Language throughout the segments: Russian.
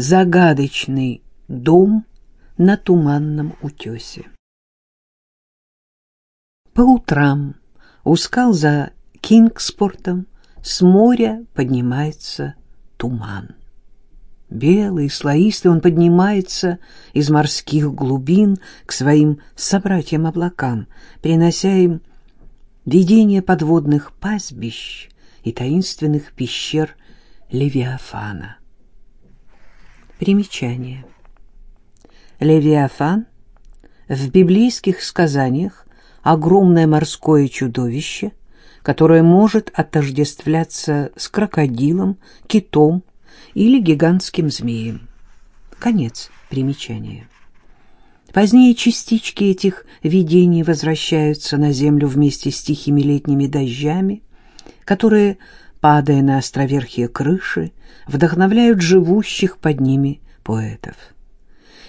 загадочный дом на туманном утесе. По утрам у скал за Кингспортом с моря поднимается туман. Белый, слоистый он поднимается из морских глубин к своим собратьям-облакам, принося им видение подводных пастбищ и таинственных пещер Левиафана. Примечание. Левиафан в библейских сказаниях огромное морское чудовище, которое может отождествляться с крокодилом, китом или гигантским змеем. Конец примечания. Позднее частички этих видений возвращаются на землю вместе с тихими летними дождями, которые, падая на островерхие крыши, вдохновляют живущих под ними поэтов.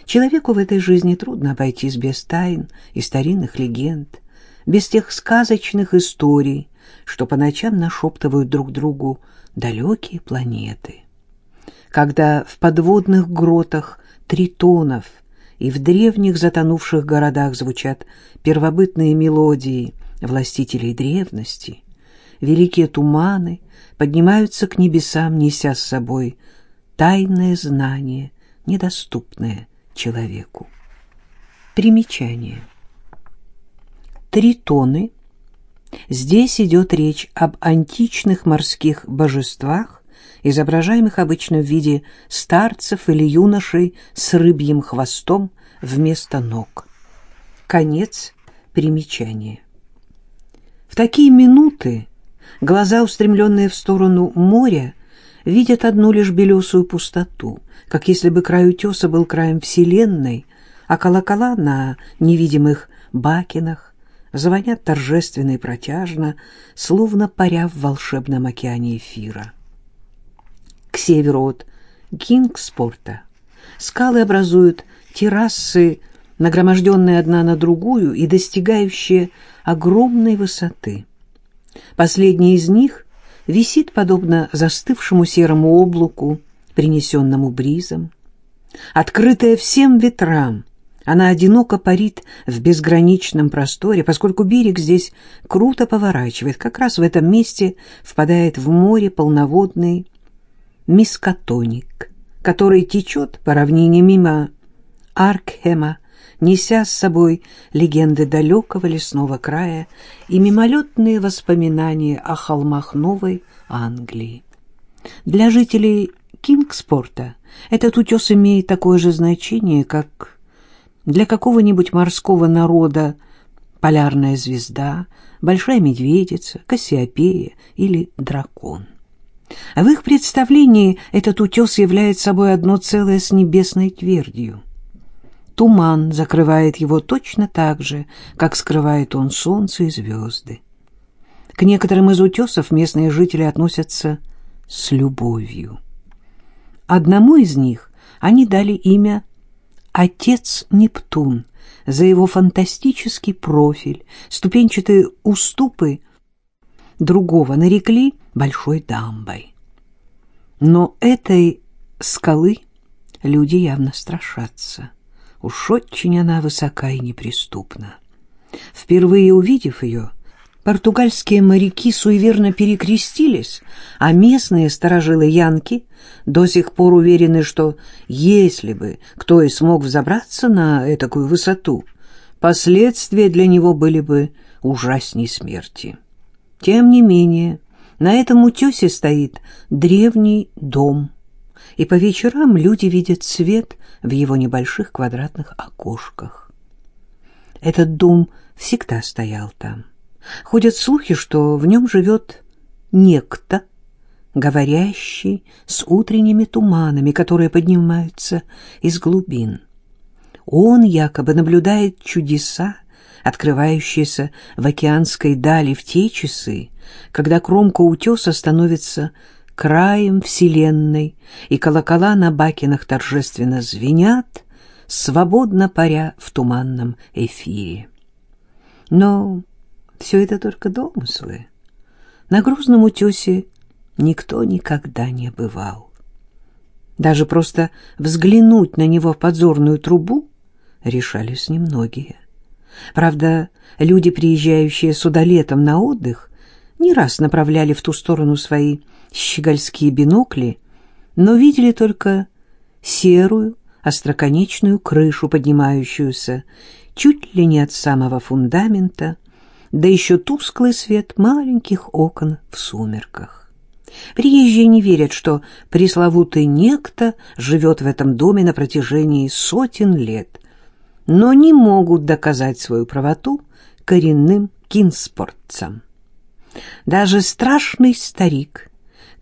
Человеку в этой жизни трудно обойтись без тайн и старинных легенд, без тех сказочных историй, что по ночам нашептывают друг другу далекие планеты. Когда в подводных гротах тритонов и в древних затонувших городах звучат первобытные мелодии властителей древности, великие туманы поднимаются к небесам, неся с собой тайное знание, недоступное человеку. Примечание. Тритоны. Здесь идет речь об античных морских божествах, изображаемых обычно в виде старцев или юношей с рыбьим хвостом вместо ног. Конец примечания. В такие минуты глаза, устремленные в сторону моря, видят одну лишь белесую пустоту, как если бы край утеса был краем вселенной, а колокола на невидимых бакинах звонят торжественно и протяжно, словно паря в волшебном океане эфира. К северу от Кингспорта скалы образуют террасы, нагроможденные одна на другую и достигающие огромной высоты. Последняя из них висит подобно застывшему серому облаку, принесенному бризом. Открытая всем ветрам, она одиноко парит в безграничном просторе, поскольку берег здесь круто поворачивает. Как раз в этом месте впадает в море полноводный мискотоник, который течет по равнине мимо Аркхема, неся с собой легенды далекого лесного края и мимолетные воспоминания о холмах Новой Англии. Для жителей Кингспорта этот утес имеет такое же значение, как для какого-нибудь морского народа полярная звезда, большая медведица, Кассиопея или дракон. В их представлении этот утес является собой одно целое с небесной твердью. Туман закрывает его точно так же, как скрывает он солнце и звезды. К некоторым из утесов местные жители относятся с любовью. Одному из них они дали имя «Отец Нептун» за его фантастический профиль, ступенчатые уступы другого нарекли Большой дамбой. Но этой скалы люди явно страшатся. Уж очень она высока и неприступна. Впервые увидев ее, португальские моряки суеверно перекрестились, а местные сторожилы Янки до сих пор уверены, что если бы кто и смог взобраться на этакую высоту, последствия для него были бы ужасней смерти. Тем не менее, на этом утесе стоит древний дом, и по вечерам люди видят свет в его небольших квадратных окошках. Этот дом всегда стоял там. Ходят слухи, что в нем живет некто, говорящий с утренними туманами, которые поднимаются из глубин. Он якобы наблюдает чудеса, открывающиеся в океанской дали в те часы, когда кромка утеса становится краем вселенной, и колокола на бакинах торжественно звенят, свободно паря в туманном эфире. Но все это только домыслы. На грузном утесе никто никогда не бывал. Даже просто взглянуть на него в подзорную трубу решались немногие. Правда, люди, приезжающие сюда летом на отдых, не раз направляли в ту сторону свои щегольские бинокли, но видели только серую, остроконечную крышу, поднимающуюся чуть ли не от самого фундамента, да еще тусклый свет маленьких окон в сумерках. Приезжие не верят, что пресловутый некто живет в этом доме на протяжении сотен лет, но не могут доказать свою правоту коренным кинспортцам. Даже страшный старик,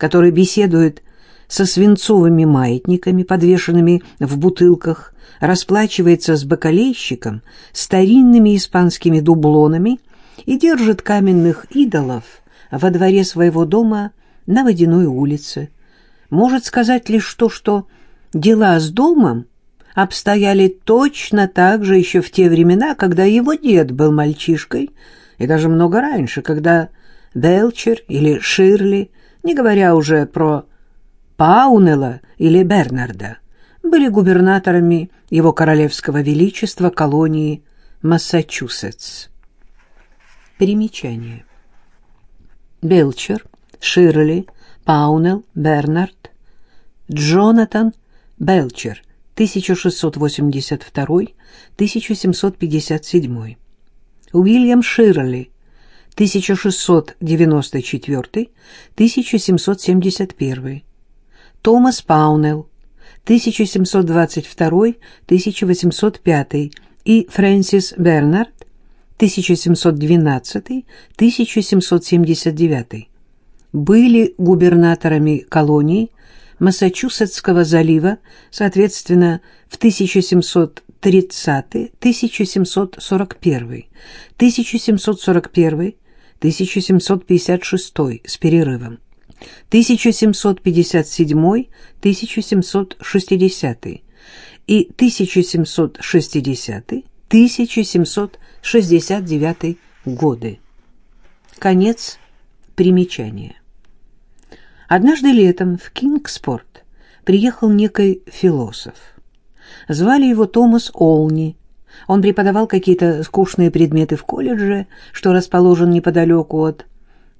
который беседует со свинцовыми маятниками, подвешенными в бутылках, расплачивается с бакалейщиком старинными испанскими дублонами и держит каменных идолов во дворе своего дома на Водяной улице. Может сказать лишь то, что дела с домом обстояли точно так же еще в те времена, когда его дед был мальчишкой, и даже много раньше, когда Белчер или Ширли, не говоря уже про Паунела или Бернарда, были губернаторами его королевского величества колонии Массачусетс. Примечание. Белчер, Ширли, Паунел, Бернард, Джонатан Белчер, 1682-1757. Уильям Ширли, 1694-1771. Томас Паунел, 1722-1805 и Фрэнсис Бернард, 1712-1779 были губернаторами колоний Массачусетского залива, соответственно, в 1730, 1741, 1741, 1756 с перерывом, 1757, 1760 и 1760, 1769 годы. Конец примечания. Однажды летом в Кингспорт приехал некий философ. Звали его Томас Олни. Он преподавал какие-то скучные предметы в колледже, что расположен неподалеку от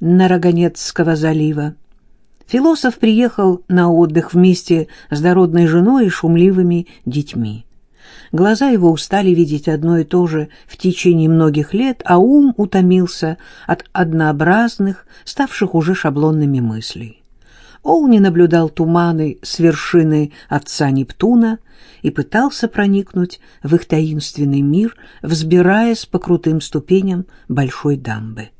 Нарогонецкого залива. Философ приехал на отдых вместе с дородной женой и шумливыми детьми. Глаза его устали видеть одно и то же в течение многих лет, а ум утомился от однообразных, ставших уже шаблонными мыслей. Олни наблюдал туманы с вершины отца Нептуна и пытался проникнуть в их таинственный мир, взбираясь по крутым ступеням большой дамбы.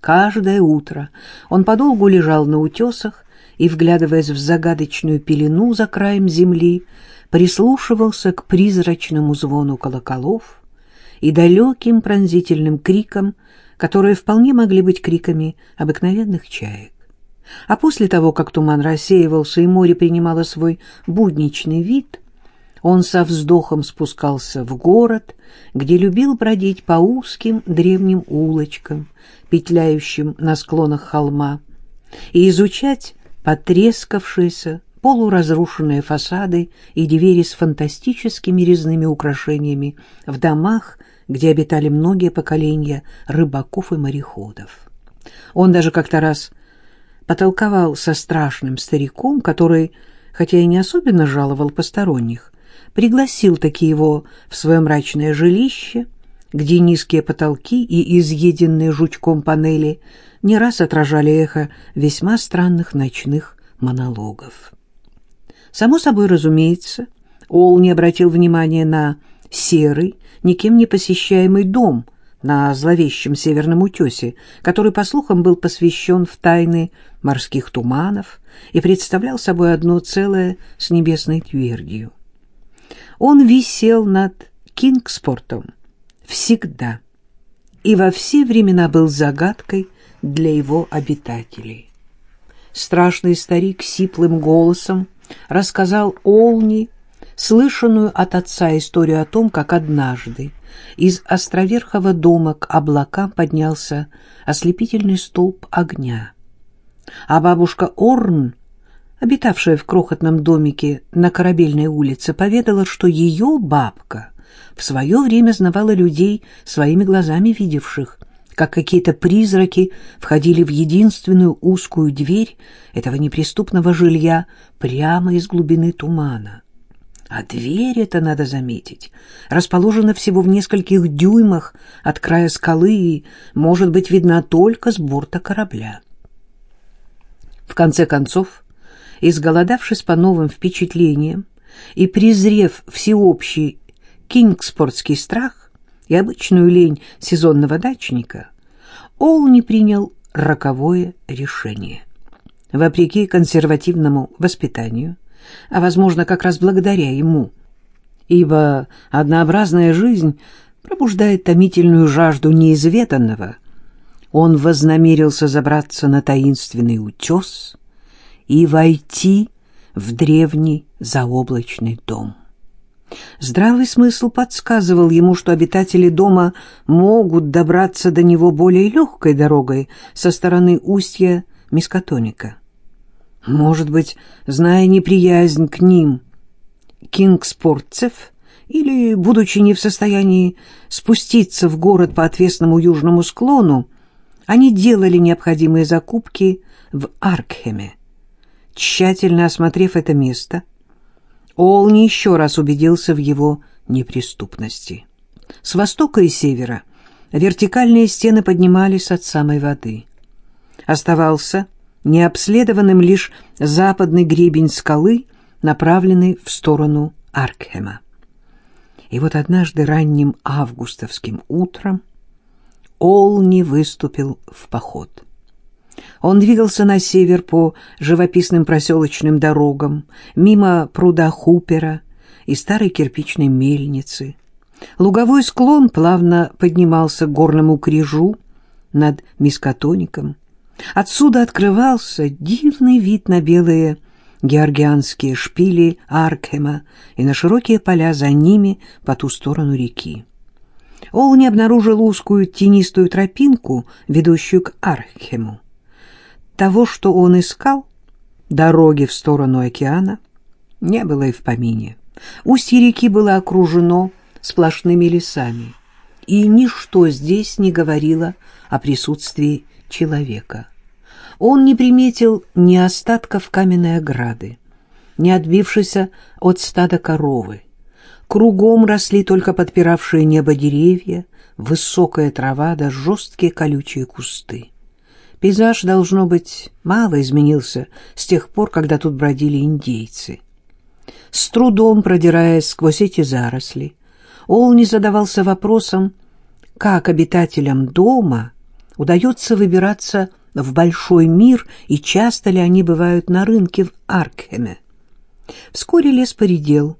Каждое утро он подолгу лежал на утесах и, вглядываясь в загадочную пелену за краем земли, прислушивался к призрачному звону колоколов и далеким пронзительным крикам, которые вполне могли быть криками обыкновенных чаек. А после того, как туман рассеивался и море принимало свой будничный вид, он со вздохом спускался в город, где любил бродить по узким древним улочкам, петляющим на склонах холма, и изучать потрескавшиеся, полуразрушенные фасады и двери с фантастическими резными украшениями в домах, где обитали многие поколения рыбаков и мореходов. Он даже как-то раз потолковал со страшным стариком, который, хотя и не особенно жаловал посторонних, пригласил таки его в свое мрачное жилище, где низкие потолки и изъеденные жучком панели не раз отражали эхо весьма странных ночных монологов. Само собой разумеется, Ол не обратил внимания на серый, никем не посещаемый дом — на зловещем северном утесе, который, по слухам, был посвящен в тайны морских туманов и представлял собой одно целое с небесной твердью. Он висел над Кингспортом всегда и во все времена был загадкой для его обитателей. Страшный старик сиплым голосом рассказал Олни слышанную от отца историю о том, как однажды из островерхого дома к облакам поднялся ослепительный столб огня. А бабушка Орн обитавшая в крохотном домике на Корабельной улице, поведала, что ее бабка в свое время знавала людей, своими глазами видевших, как какие-то призраки входили в единственную узкую дверь этого неприступного жилья прямо из глубины тумана. А дверь эта, надо заметить, расположена всего в нескольких дюймах от края скалы и может быть видна только с борта корабля. В конце концов, изголодавшись по новым впечатлениям и презрев всеобщий кингспортский страх и обычную лень сезонного дачника, Олни принял роковое решение. Вопреки консервативному воспитанию, а, возможно, как раз благодаря ему, ибо однообразная жизнь пробуждает томительную жажду неизведанного, он вознамерился забраться на таинственный утес и войти в древний заоблачный дом. Здравый смысл подсказывал ему, что обитатели дома могут добраться до него более легкой дорогой со стороны устья Мискотоника. Может быть, зная неприязнь к ним, кингспортцев, или, будучи не в состоянии спуститься в город по отвесному южному склону, они делали необходимые закупки в Аркхеме. Тщательно осмотрев это место, Олни еще раз убедился в его неприступности. С востока и севера вертикальные стены поднимались от самой воды. Оставался необследованным лишь западный гребень скалы, направленный в сторону Аркхема. И вот однажды ранним августовским утром Олни выступил в поход. Он двигался на север по живописным проселочным дорогам, мимо пруда Хупера и старой кирпичной мельницы. Луговой склон плавно поднимался к горному крижу над Мискотоником, Отсюда открывался дивный вид на белые георгианские шпили Аркхема и на широкие поля за ними по ту сторону реки. Олни обнаружил узкую тенистую тропинку, ведущую к Аркхему. Того, что он искал, дороги в сторону океана, не было и в помине. Устье реки было окружено сплошными лесами, и ничто здесь не говорило о присутствии человека. Он не приметил ни остатков каменной ограды, ни отбившейся от стада коровы. Кругом росли только подпиравшие небо деревья, высокая трава да жесткие колючие кусты. Пейзаж, должно быть, мало изменился с тех пор, когда тут бродили индейцы. С трудом продираясь сквозь эти заросли, Олни задавался вопросом, как обитателям дома удается выбираться в большой мир и часто ли они бывают на рынке в Аркхеме. Вскоре лес поредел,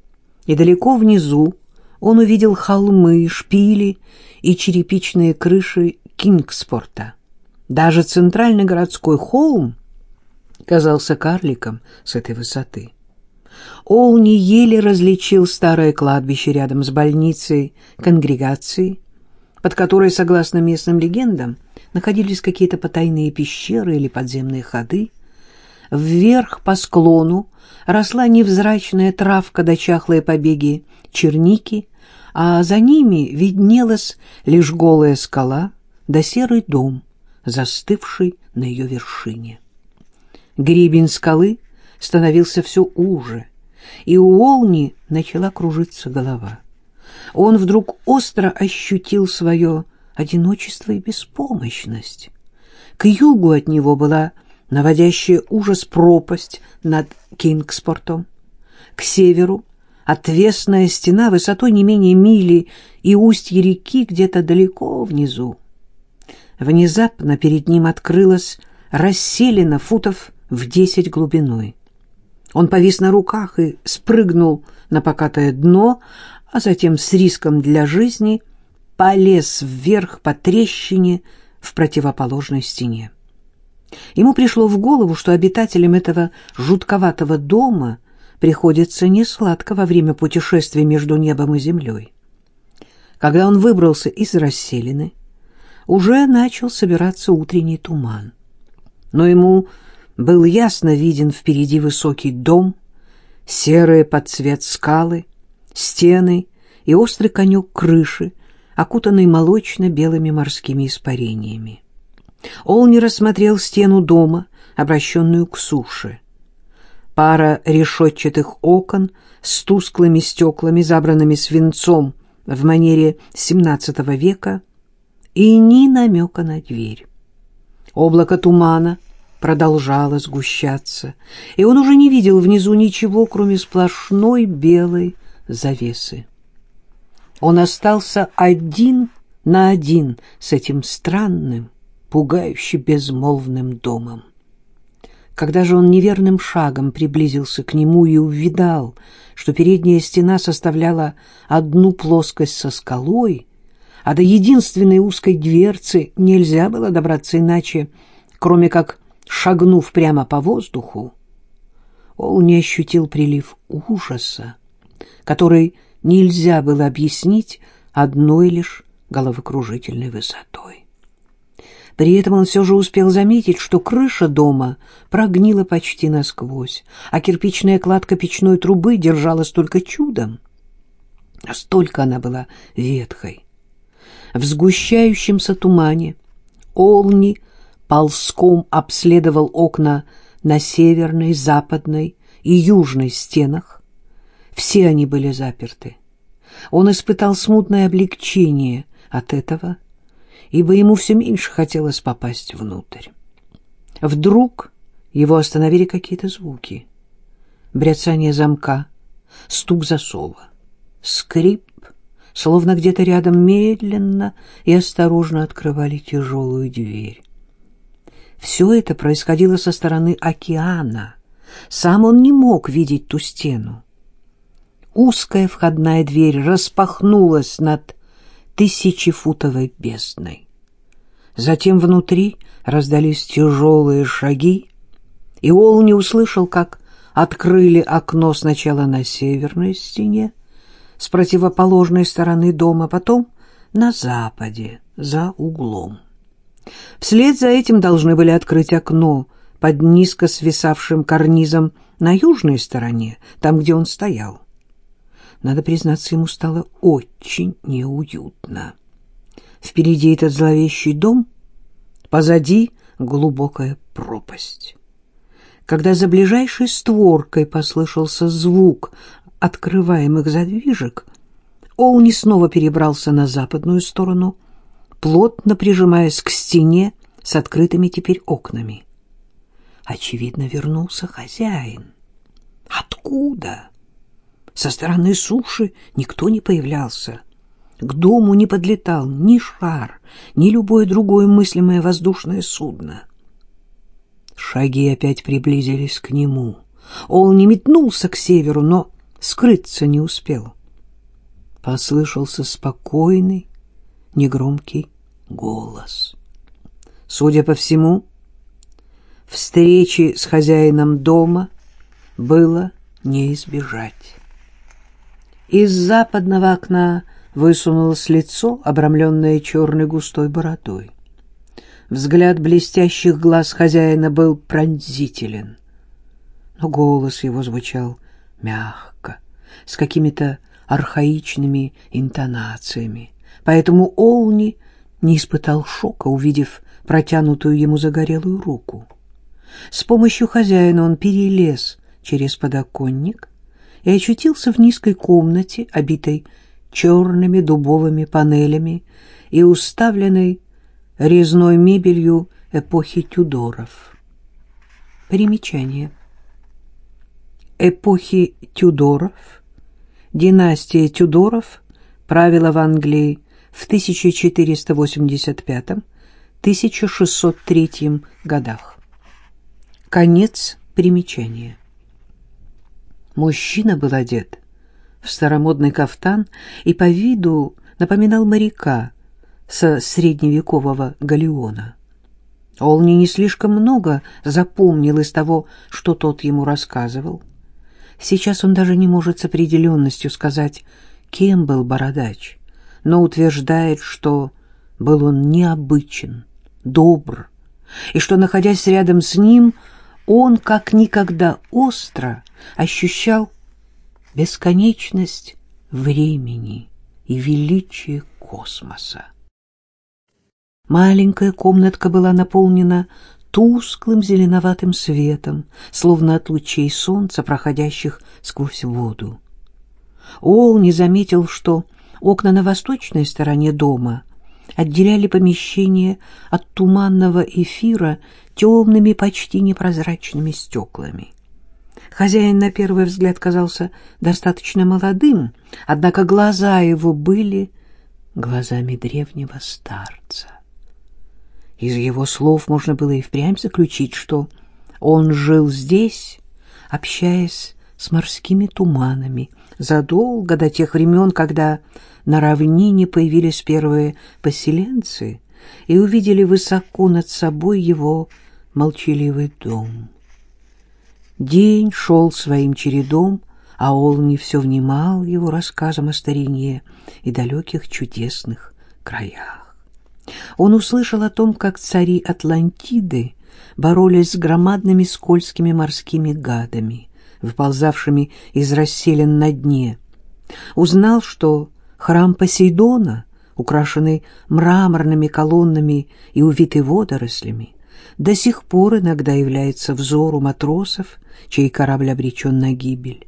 и далеко внизу он увидел холмы, шпили и черепичные крыши Кингспорта. Даже центральный городской холм казался карликом с этой высоты. Олни еле различил старое кладбище рядом с больницей конгрегации, под которой, согласно местным легендам, находились какие-то потайные пещеры или подземные ходы. Вверх по склону росла невзрачная травка до чахлые побеги черники, а за ними виднелась лишь голая скала да серый дом, застывший на ее вершине. Гребень скалы становился все уже, и у Олни начала кружиться голова. Он вдруг остро ощутил свое одиночество и беспомощность. К югу от него была наводящая ужас пропасть над Кингспортом. К северу отвесная стена высотой не менее мили и устье реки где-то далеко внизу. Внезапно перед ним открылась расселена футов в десять глубиной. Он повис на руках и спрыгнул на покатое дно, а затем с риском для жизни — полез вверх по трещине в противоположной стене. Ему пришло в голову, что обитателям этого жутковатого дома приходится несладко во время путешествия между небом и землей. Когда он выбрался из расселины, уже начал собираться утренний туман. Но ему был ясно виден впереди высокий дом, серые под цвет скалы, стены и острый конек крыши, окутанный молочно-белыми морскими испарениями. Олни рассмотрел стену дома, обращенную к суше. Пара решетчатых окон с тусклыми стеклами, забранными свинцом в манере XVII века, и ни намека на дверь. Облако тумана продолжало сгущаться, и он уже не видел внизу ничего, кроме сплошной белой завесы. Он остался один на один с этим странным, пугающе безмолвным домом. Когда же он неверным шагом приблизился к нему и увидал, что передняя стена составляла одну плоскость со скалой, а до единственной узкой дверцы нельзя было добраться иначе, кроме как шагнув прямо по воздуху, он не ощутил прилив ужаса, который нельзя было объяснить одной лишь головокружительной высотой. При этом он все же успел заметить, что крыша дома прогнила почти насквозь, а кирпичная кладка печной трубы держалась только чудом. Настолько она была ветхой. В сгущающемся тумане Олни ползком обследовал окна на северной, западной и южной стенах. Все они были заперты. Он испытал смутное облегчение от этого ибо ему все меньше хотелось попасть внутрь. Вдруг его остановили какие-то звуки. Бряцание замка, стук засова, скрип, словно где-то рядом медленно и осторожно открывали тяжелую дверь. Все это происходило со стороны океана. Сам он не мог видеть ту стену. Узкая входная дверь распахнулась над тысячефутовой бездной. Затем внутри раздались тяжелые шаги, и Олни услышал, как открыли окно сначала на северной стене, с противоположной стороны дома, потом на западе, за углом. Вслед за этим должны были открыть окно под низко свисавшим карнизом на южной стороне, там, где он стоял. Надо признаться, ему стало очень неуютно. Впереди этот зловещий дом, позади глубокая пропасть. Когда за ближайшей створкой послышался звук открываемых задвижек, Олни снова перебрался на западную сторону, плотно прижимаясь к стене с открытыми теперь окнами. Очевидно, вернулся хозяин. Откуда? Со стороны суши никто не появлялся. К дому не подлетал ни шар, ни любое другое мыслимое воздушное судно. Шаги опять приблизились к нему. Он не метнулся к северу, но скрыться не успел. Послышался спокойный, негромкий голос. Судя по всему, встречи с хозяином дома было не избежать. Из западного окна высунулось лицо, обрамленное черной густой бородой. Взгляд блестящих глаз хозяина был пронзителен, но голос его звучал мягко, с какими-то архаичными интонациями, поэтому Олни не испытал шока, увидев протянутую ему загорелую руку. С помощью хозяина он перелез через подоконник и очутился в низкой комнате, обитой черными дубовыми панелями и уставленной резной мебелью эпохи Тюдоров. Примечание. Эпохи Тюдоров, династия Тюдоров правила в Англии в 1485-1603 годах. Конец примечания. Мужчина был одет в старомодный кафтан и по виду напоминал моряка со средневекового галеона. Олни не слишком много запомнил из того, что тот ему рассказывал. Сейчас он даже не может с определенностью сказать, кем был бородач, но утверждает, что был он необычен, добр, и что, находясь рядом с ним, он как никогда остро ощущал бесконечность времени и величие космоса. Маленькая комнатка была наполнена тусклым зеленоватым светом, словно от лучей солнца, проходящих сквозь воду. Ол не заметил, что окна на восточной стороне дома отделяли помещение от туманного эфира темными, почти непрозрачными стеклами. Хозяин на первый взгляд казался достаточно молодым, однако глаза его были глазами древнего старца. Из его слов можно было и впрямь заключить, что он жил здесь, общаясь с морскими туманами, задолго до тех времен, когда на равнине появились первые поселенцы и увидели высоко над собой его молчаливый дом. День шел своим чередом, а Олни все внимал его рассказам о старине и далеких чудесных краях. Он услышал о том, как цари Атлантиды боролись с громадными скользкими морскими гадами, выползавшими из расселен на дне. Узнал, что храм Посейдона, украшенный мраморными колоннами и увитый водорослями, до сих пор иногда является взору матросов, чей корабль обречен на гибель.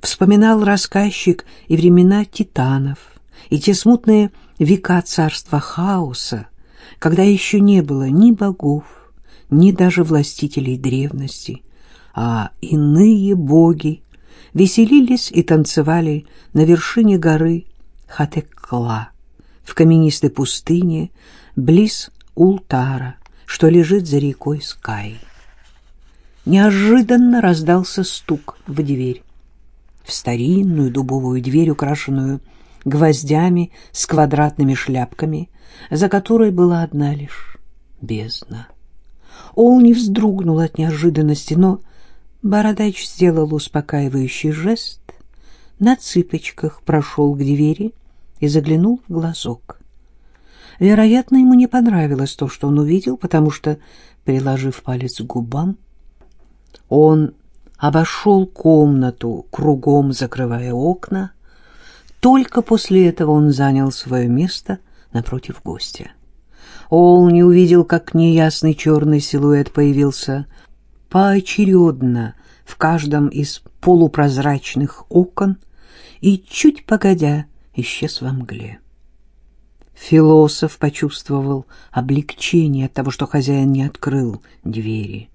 Вспоминал рассказчик и времена титанов, и те смутные века царства хаоса, когда еще не было ни богов, ни даже властителей древности, а иные боги веселились и танцевали на вершине горы Хатекла, в каменистой пустыне, близ Ултара, что лежит за рекой Скай. Неожиданно раздался стук в дверь. В старинную дубовую дверь, украшенную гвоздями с квадратными шляпками, за которой была одна лишь бездна. Не вздрогнул от неожиданности, но Бородач сделал успокаивающий жест, на цыпочках прошел к двери и заглянул в глазок. Вероятно, ему не понравилось то, что он увидел, потому что, приложив палец к губам, он обошел комнату, кругом закрывая окна. Только после этого он занял свое место напротив гостя. Ол не увидел, как неясный черный силуэт появился поочередно в каждом из полупрозрачных окон и, чуть погодя, исчез во мгле. Философ почувствовал облегчение от того, что хозяин не открыл двери.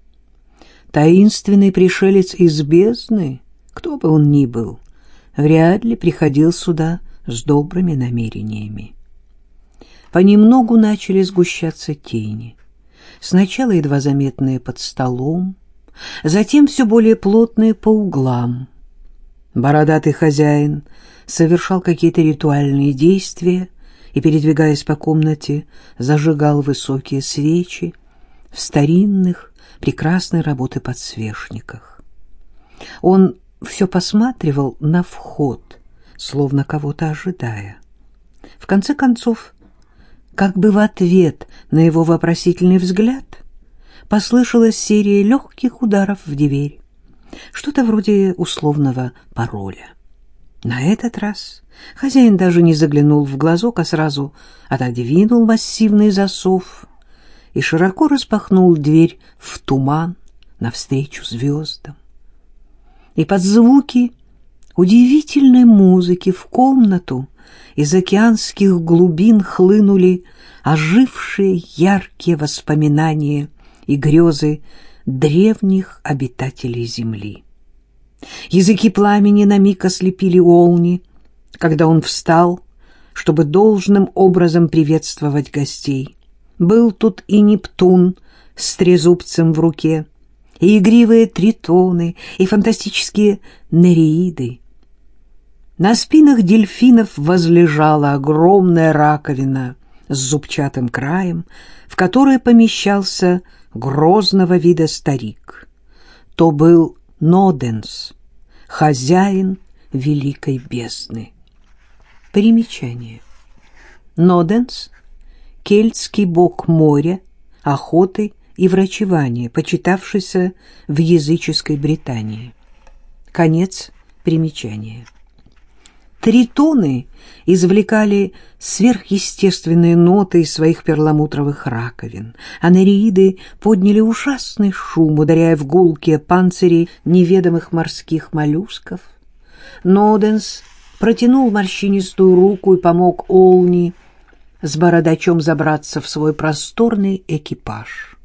Таинственный пришелец из бездны, кто бы он ни был, вряд ли приходил сюда с добрыми намерениями. Понемногу начали сгущаться тени. Сначала едва заметные под столом, затем все более плотные по углам. Бородатый хозяин совершал какие-то ритуальные действия и, передвигаясь по комнате, зажигал высокие свечи в старинных, прекрасной работы подсвечниках. Он все посматривал на вход, словно кого-то ожидая. В конце концов, как бы в ответ на его вопросительный взгляд, послышалась серия легких ударов в дверь, что-то вроде условного пароля. На этот раз хозяин даже не заглянул в глазок, а сразу отодвинул массивный засов и широко распахнул дверь в туман навстречу звездам. И под звуки удивительной музыки в комнату из океанских глубин хлынули ожившие яркие воспоминания и грезы древних обитателей Земли. Языки пламени на миг ослепили Олни, когда он встал, чтобы должным образом приветствовать гостей. Был тут и Нептун с трезубцем в руке, и игривые тритоны, и фантастические нереиды. На спинах дельфинов возлежала огромная раковина с зубчатым краем, в которой помещался грозного вида старик. То был Ноденс, хозяин великой бездны. Примечание. Ноденс — кельтский бог моря, охоты и врачевание, почитавшийся в языческой Британии. Конец примечания. Тритоны извлекали сверхъестественные ноты из своих перламутровых раковин, а нереиды подняли ужасный шум, ударяя в гулкие панцири неведомых морских моллюсков. Ноденс протянул морщинистую руку и помог Олни с бородачом забраться в свой просторный экипаж.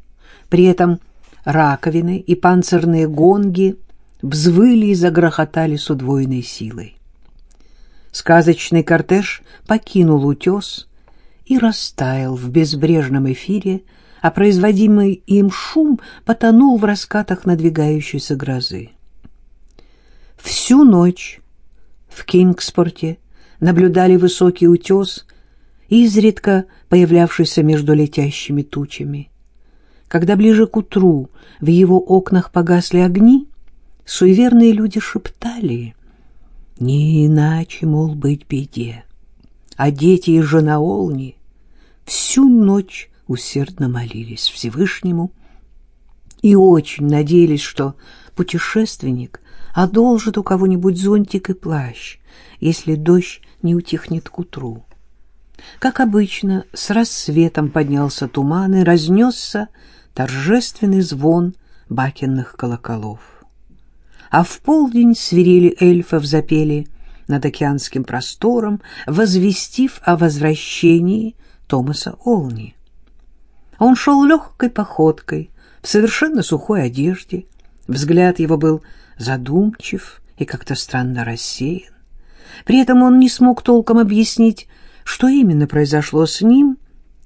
При этом раковины и панцирные гонги взвыли и загрохотали с удвоенной силой. Сказочный кортеж покинул утес и растаял в безбрежном эфире, а производимый им шум потонул в раскатах надвигающейся грозы. Всю ночь в Кингспорте наблюдали высокий утес, изредка появлявшийся между летящими тучами. Когда ближе к утру в его окнах погасли огни, суеверные люди шептали, не иначе, мол, быть беде. А дети и жена Олни всю ночь усердно молились Всевышнему и очень надеялись, что путешественник одолжит у кого-нибудь зонтик и плащ, если дождь не утихнет к утру. Как обычно, с рассветом поднялся туман и разнесся торжественный звон бакенных колоколов. А в полдень свирели эльфов запели над океанским простором, возвестив о возвращении Томаса Олни. Он шел легкой походкой, в совершенно сухой одежде. Взгляд его был задумчив и как-то странно рассеян. При этом он не смог толком объяснить, что именно произошло с ним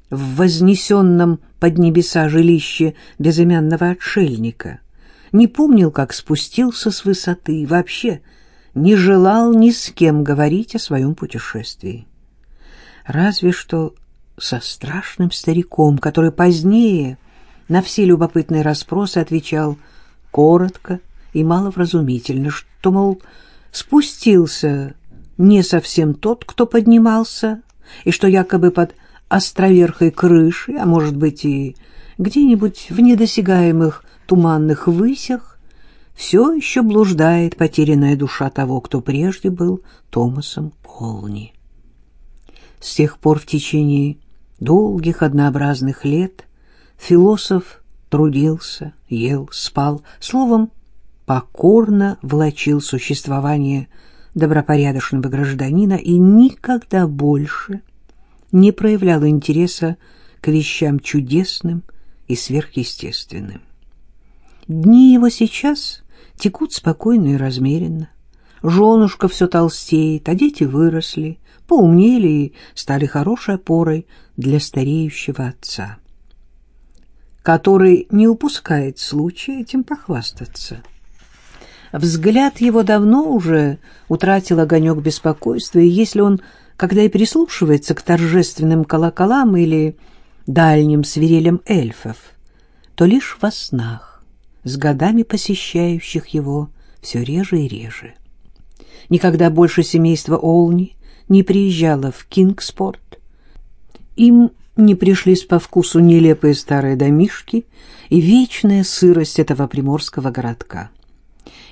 в вознесенном под небеса жилище безымянного отшельника. Не помнил, как спустился с высоты, и вообще не желал ни с кем говорить о своем путешествии. Разве что со страшным стариком, который позднее на все любопытные расспросы отвечал коротко и маловразумительно, что, мол, спустился не совсем тот, кто поднимался, и что якобы под островерхой крышей, а может быть и где-нибудь в недосягаемых туманных высях, все еще блуждает потерянная душа того, кто прежде был Томасом Олни. С тех пор в течение долгих однообразных лет философ трудился, ел, спал, словом, покорно влачил существование добропорядочного гражданина и никогда больше не проявлял интереса к вещам чудесным и сверхъестественным. Дни его сейчас текут спокойно и размеренно. Женушка все толстеет, а дети выросли, поумнели и стали хорошей опорой для стареющего отца, который не упускает случая этим похвастаться. Взгляд его давно уже утратил огонек беспокойства, и если он, когда и прислушивается к торжественным колоколам или дальним свирелям эльфов, то лишь во снах, с годами посещающих его все реже и реже. Никогда больше семейство Олни не приезжало в Кингспорт. Им не пришлись по вкусу нелепые старые домишки и вечная сырость этого приморского городка.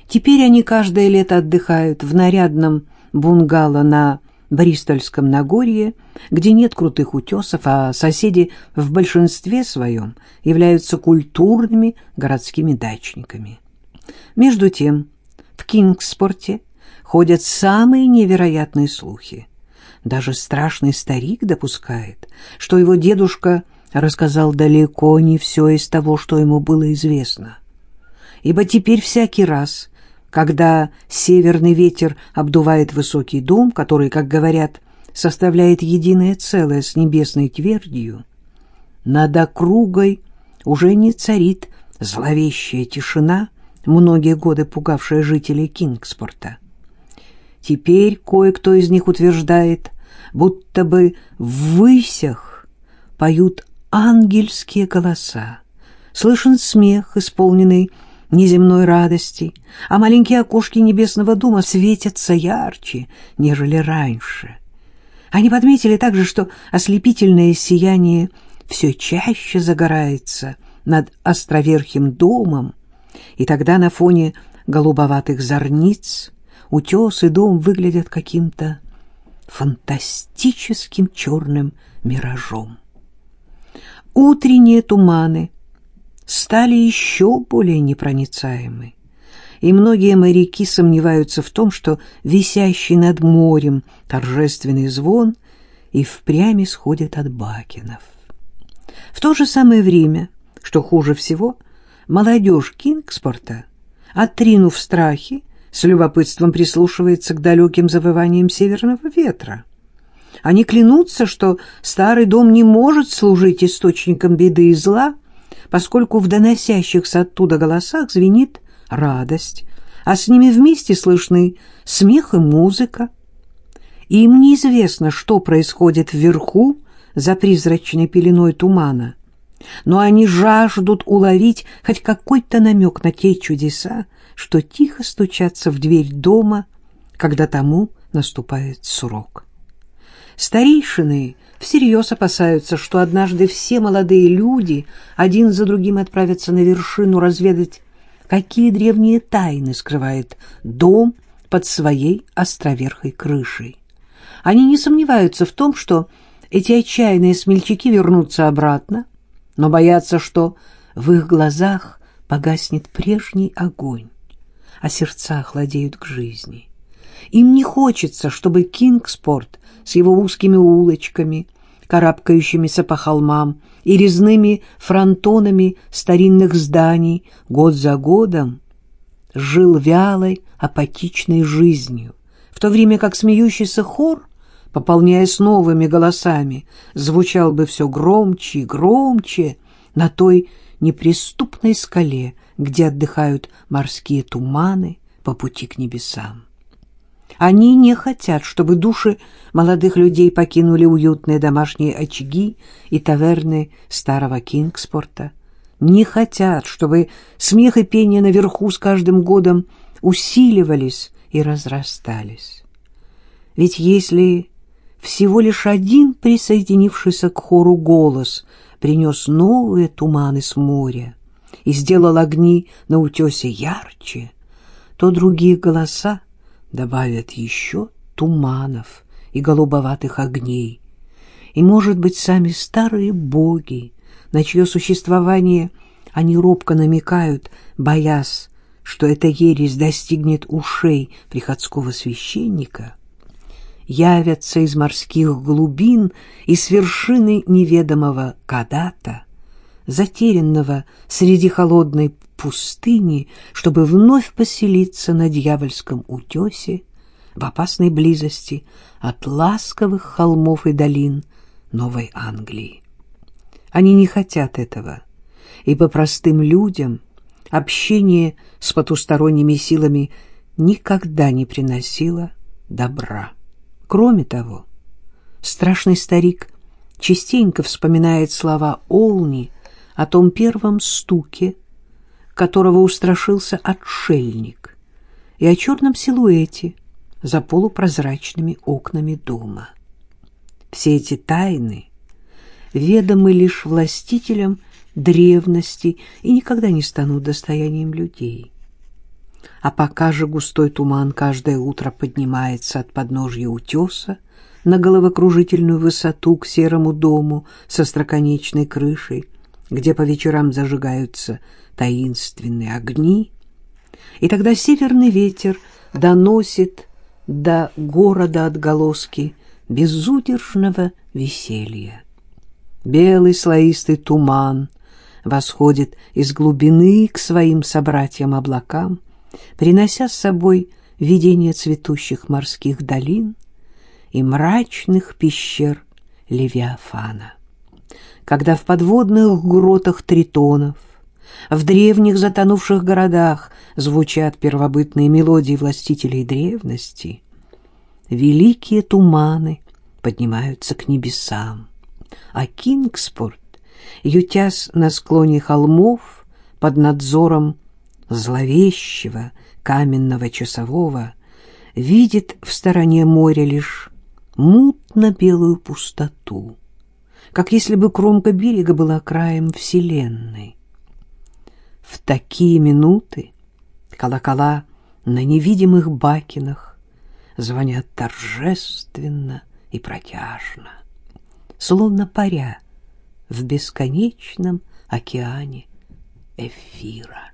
Теперь они каждое лето отдыхают в нарядном бунгало на Бристольском Нагорье, где нет крутых утесов, а соседи в большинстве своем являются культурными городскими дачниками. Между тем, в Кингспорте ходят самые невероятные слухи. Даже страшный старик допускает, что его дедушка рассказал далеко не все из того, что ему было известно. Ибо теперь всякий раз, когда северный ветер обдувает высокий дом, который, как говорят, составляет единое целое с небесной твердью, над округой уже не царит зловещая тишина, многие годы пугавшая жителей Кингспорта. Теперь кое-кто из них утверждает, будто бы в высях поют ангельские голоса. Слышен смех, исполненный неземной радости, а маленькие окошки небесного дома светятся ярче, нежели раньше. Они подметили также, что ослепительное сияние все чаще загорается над островерхим домом, и тогда на фоне голубоватых зорниц утес и дом выглядят каким-то фантастическим черным миражом. Утренние туманы стали еще более непроницаемы, и многие моряки сомневаются в том, что висящий над морем торжественный звон и впрямь исходит от бакенов. В то же самое время, что хуже всего, молодежь Кингспорта, отринув страхи, с любопытством прислушивается к далеким завываниям северного ветра. Они клянутся, что старый дом не может служить источником беды и зла, поскольку в доносящихся оттуда голосах звенит радость, а с ними вместе слышны смех и музыка. Им неизвестно, что происходит вверху за призрачной пеленой тумана, но они жаждут уловить хоть какой-то намек на те чудеса, что тихо стучатся в дверь дома, когда тому наступает срок. Старейшины всерьез опасаются, что однажды все молодые люди один за другим отправятся на вершину разведать, какие древние тайны скрывает дом под своей островерхой крышей. Они не сомневаются в том, что эти отчаянные смельчаки вернутся обратно, но боятся, что в их глазах погаснет прежний огонь, а сердца охладеют к жизни. Им не хочется, чтобы Кингспорт с его узкими улочками, карабкающимися по холмам и резными фронтонами старинных зданий год за годом жил вялой, апатичной жизнью, в то время как смеющийся хор, пополняясь новыми голосами, звучал бы все громче и громче на той неприступной скале, где отдыхают морские туманы по пути к небесам. Они не хотят, чтобы души молодых людей покинули уютные домашние очаги и таверны старого Кингспорта. Не хотят, чтобы смех и пение наверху с каждым годом усиливались и разрастались. Ведь если всего лишь один присоединившийся к хору голос принес новые туманы с моря и сделал огни на утесе ярче, то другие голоса добавят еще туманов и голубоватых огней. И, может быть, сами старые боги, на чье существование они робко намекают, боясь, что эта ересь достигнет ушей приходского священника, явятся из морских глубин и с вершины неведомого Кадата, затерянного среди холодной пустыни, чтобы вновь поселиться на дьявольском утесе в опасной близости от ласковых холмов и долин Новой Англии. Они не хотят этого, ибо простым людям общение с потусторонними силами никогда не приносило добра. Кроме того, страшный старик частенько вспоминает слова Олни о том первом стуке, которого устрашился отшельник, и о черном силуэте за полупрозрачными окнами дома. Все эти тайны ведомы лишь властителям древности и никогда не станут достоянием людей. А пока же густой туман каждое утро поднимается от подножья утеса на головокружительную высоту к серому дому со строконечной крышей, где по вечерам зажигаются таинственные огни, и тогда северный ветер доносит до города отголоски безудержного веселья. Белый слоистый туман восходит из глубины к своим собратьям-облакам, принося с собой видение цветущих морских долин и мрачных пещер Левиафана. Когда в подводных гротах тритонов в древних затонувших городах звучат первобытные мелодии властителей древности. Великие туманы поднимаются к небесам, а Кингспорт, ютясь на склоне холмов под надзором зловещего каменного часового, видит в стороне моря лишь мутно-белую пустоту, как если бы кромка берега была краем вселенной. В такие минуты колокола на невидимых бакинах звонят торжественно и протяжно, словно паря в бесконечном океане эфира.